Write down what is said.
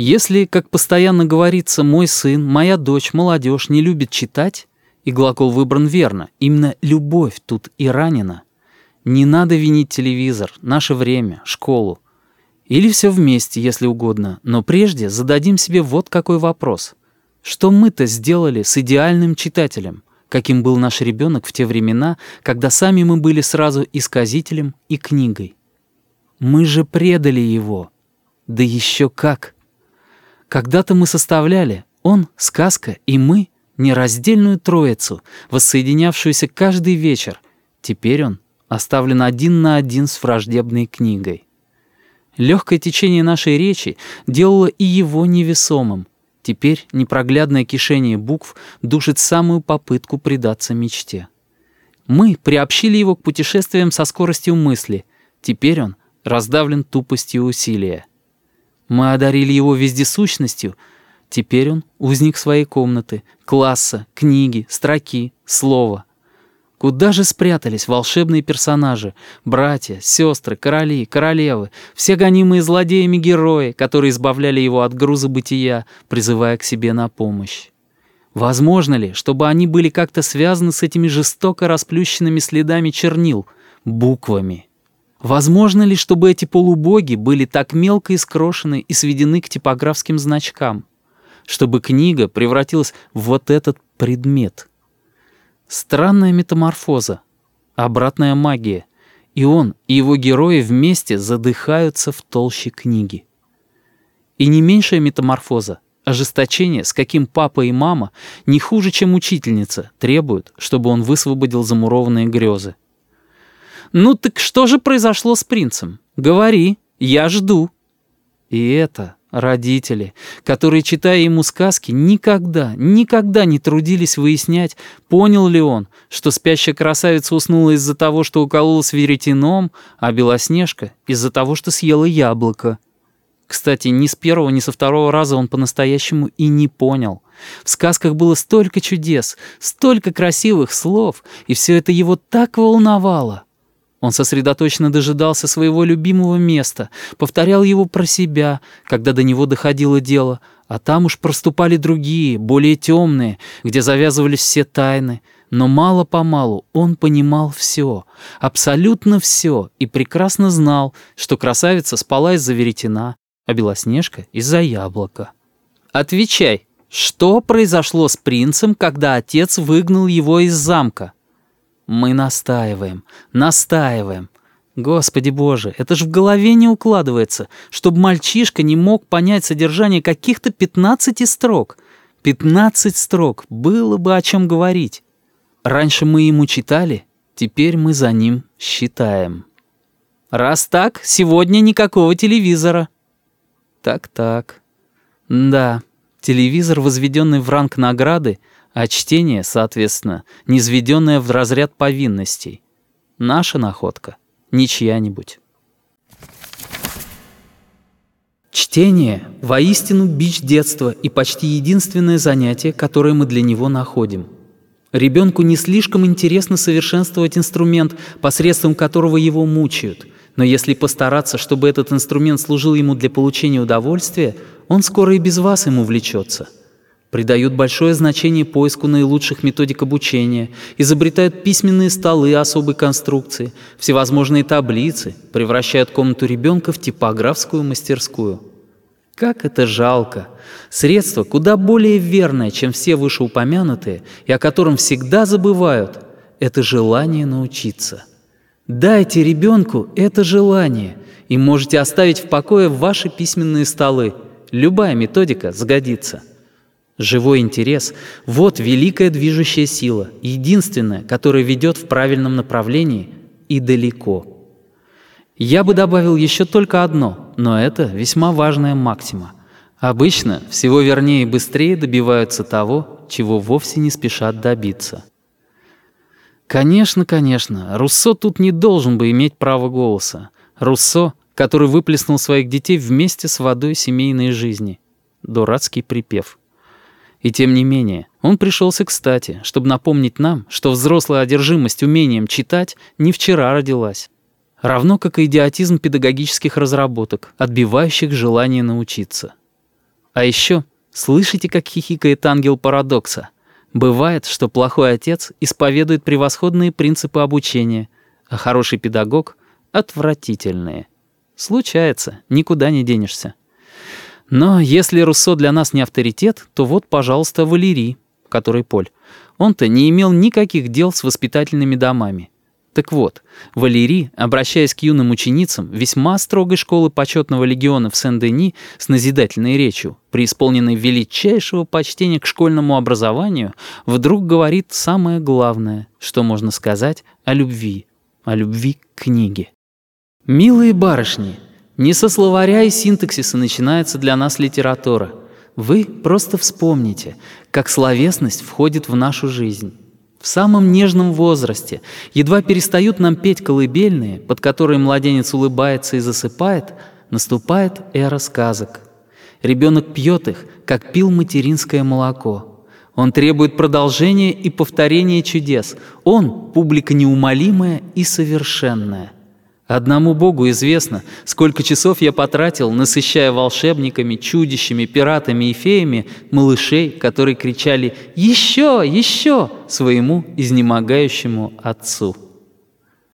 Если, как постоянно говорится, мой сын, моя дочь, молодежь не любит читать, и глагол выбран верно, именно любовь тут и ранена, не надо винить телевизор, наше время, школу. Или все вместе, если угодно, но прежде зададим себе вот какой вопрос. Что мы-то сделали с идеальным читателем, каким был наш ребенок в те времена, когда сами мы были сразу и сказителем, и книгой? Мы же предали его. Да еще как! Когда-то мы составляли, он — сказка, и мы — нераздельную троицу, воссоединявшуюся каждый вечер. Теперь он оставлен один на один с враждебной книгой. Легкое течение нашей речи делало и его невесомым. Теперь непроглядное кишение букв душит самую попытку предаться мечте. Мы приобщили его к путешествиям со скоростью мысли. Теперь он раздавлен тупостью усилия. Мы одарили его вездесущностью. Теперь он узник своей комнаты, класса, книги, строки, слова. Куда же спрятались волшебные персонажи, братья, сестры, короли, королевы, все гонимые злодеями герои, которые избавляли его от груза бытия, призывая к себе на помощь? Возможно ли, чтобы они были как-то связаны с этими жестоко расплющенными следами чернил, буквами? Возможно ли, чтобы эти полубоги были так мелко искрошены и сведены к типографским значкам? Чтобы книга превратилась в вот этот предмет — Странная метаморфоза, обратная магия. И он, и его герои вместе задыхаются в толще книги. И не меньшая метаморфоза, ожесточение, с каким папа и мама, не хуже, чем учительница, требуют, чтобы он высвободил замурованные грезы. «Ну так что же произошло с принцем? Говори, я жду». И это Родители, которые, читая ему сказки, никогда, никогда не трудились выяснять, понял ли он, что спящая красавица уснула из-за того, что укололась веретеном, а Белоснежка — из-за того, что съела яблоко. Кстати, ни с первого, ни со второго раза он по-настоящему и не понял. В сказках было столько чудес, столько красивых слов, и все это его так волновало. Он сосредоточенно дожидался своего любимого места, повторял его про себя, когда до него доходило дело, а там уж проступали другие, более темные, где завязывались все тайны. Но мало-помалу он понимал все, абсолютно все, и прекрасно знал, что красавица спала из-за веретена, а Белоснежка — из-за яблока. «Отвечай, что произошло с принцем, когда отец выгнал его из замка?» Мы настаиваем, настаиваем. Господи боже, это ж в голове не укладывается, чтобы мальчишка не мог понять содержание каких-то 15 строк. 15 строк, было бы о чем говорить. Раньше мы ему читали, теперь мы за ним считаем. Раз так, сегодня никакого телевизора. Так-так. Да, телевизор, возведенный в ранг награды, а чтение, соответственно, низведенное в разряд повинностей. Наша находка, не чья-нибудь. Чтение — воистину бич детства и почти единственное занятие, которое мы для него находим. Ребенку не слишком интересно совершенствовать инструмент, посредством которого его мучают, но если постараться, чтобы этот инструмент служил ему для получения удовольствия, он скоро и без вас ему влечется — придают большое значение поиску наилучших методик обучения, изобретают письменные столы особой конструкции, всевозможные таблицы, превращают комнату ребенка в типографскую мастерскую. Как это жалко! Средство куда более верное, чем все вышеупомянутые, и о котором всегда забывают, это желание научиться. Дайте ребенку это желание, и можете оставить в покое ваши письменные столы. Любая методика сгодится. Живой интерес — вот великая движущая сила, единственная, которая ведет в правильном направлении и далеко. Я бы добавил еще только одно, но это весьма важная максима. Обычно всего вернее и быстрее добиваются того, чего вовсе не спешат добиться. Конечно, конечно, Руссо тут не должен бы иметь права голоса. Руссо, который выплеснул своих детей вместе с водой семейной жизни. Дурацкий припев. И тем не менее, он пришелся кстати, чтобы напомнить нам, что взрослая одержимость умением читать не вчера родилась. Равно как и идиотизм педагогических разработок, отбивающих желание научиться. А еще слышите, как хихикает ангел парадокса? Бывает, что плохой отец исповедует превосходные принципы обучения, а хороший педагог — отвратительные. Случается, никуда не денешься. Но если Руссо для нас не авторитет, то вот, пожалуйста, Валерий, который Поль. Он-то не имел никаких дел с воспитательными домами. Так вот, Валерий, обращаясь к юным ученицам весьма строгой школы почетного легиона в Сен-Дени с назидательной речью, преисполненной величайшего почтения к школьному образованию, вдруг говорит самое главное, что можно сказать о любви, о любви к книге. «Милые барышни, не со словаря и синтаксиса начинается для нас литература. Вы просто вспомните, как словесность входит в нашу жизнь». В самом нежном возрасте едва перестают нам петь колыбельные, под которые младенец улыбается и засыпает, наступает эра сказок. Ребенок пьет их, как пил материнское молоко. Он требует продолжения и повторения чудес. Он — публика неумолимая и совершенная. Одному Богу известно, сколько часов я потратил, насыщая волшебниками, чудищами, пиратами и феями малышей, которые кричали «Еще! Еще!» своему изнемогающему отцу.